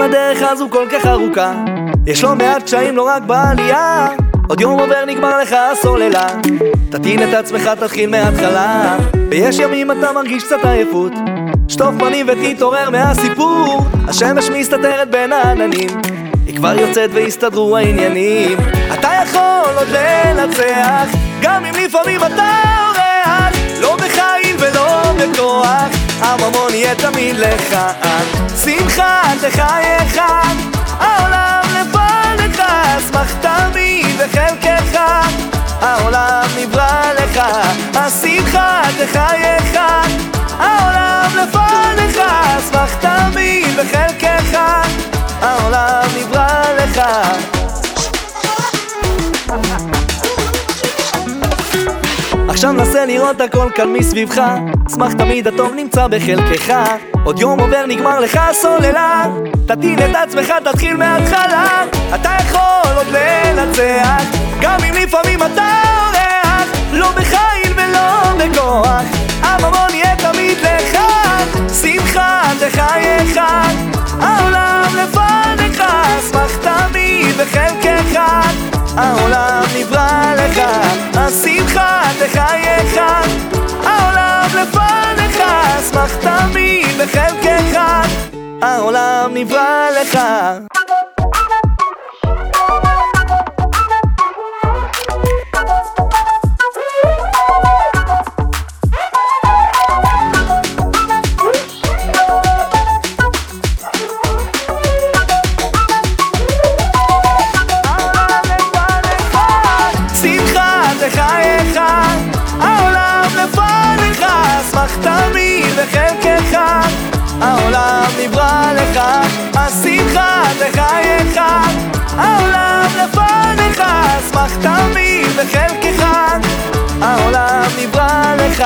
הדרך הזו כל כך ארוכה. יש לא מעט קשיים לא רק בעלייה. עוד יום עובר נגמר לך הסוללה. תטעין את עצמך תתחיל מההתחלה. ויש ימים אתה מרגיש קצת עייפות. שטוף פנים ותתעורר מהסיפור. השמש מסתתרת בין העננים. היא כבר יוצאת והסתדרו העניינים. אתה יכול עוד לנצח גם אם לפעמים אתה תמיד לך שמחה תחייך העולם לפניך אשמח תמיד בחלקך. העולם נברא לך השמחה תחייך העולם לפניך אשמח תמיד עכשיו נסה לראות הכל כאן מסביבך. אשמח תמיד הטוב נמצא בחלקך. עוד יום עובר נגמר לך הסוללה. תטיל את עצמך תתחיל מההתחלה. אתה יכול עוד לנצח גם אם לפעמים אתה אורח. לא בחיל ולא בכוח הממון יהיה תמיד לך. שמחה תחייך העולם לפניך. אשמח תמיד בחלקך. העולם נברא לך השמחה תחייך העולם לפניך אשמח תמיד בחלקך. העולם נברא לך אשמח תמיד בחלקך העולם נברא לך השמחה בחייך. העולם לפניך אשמח תמיד בחלקך העולם נברא לך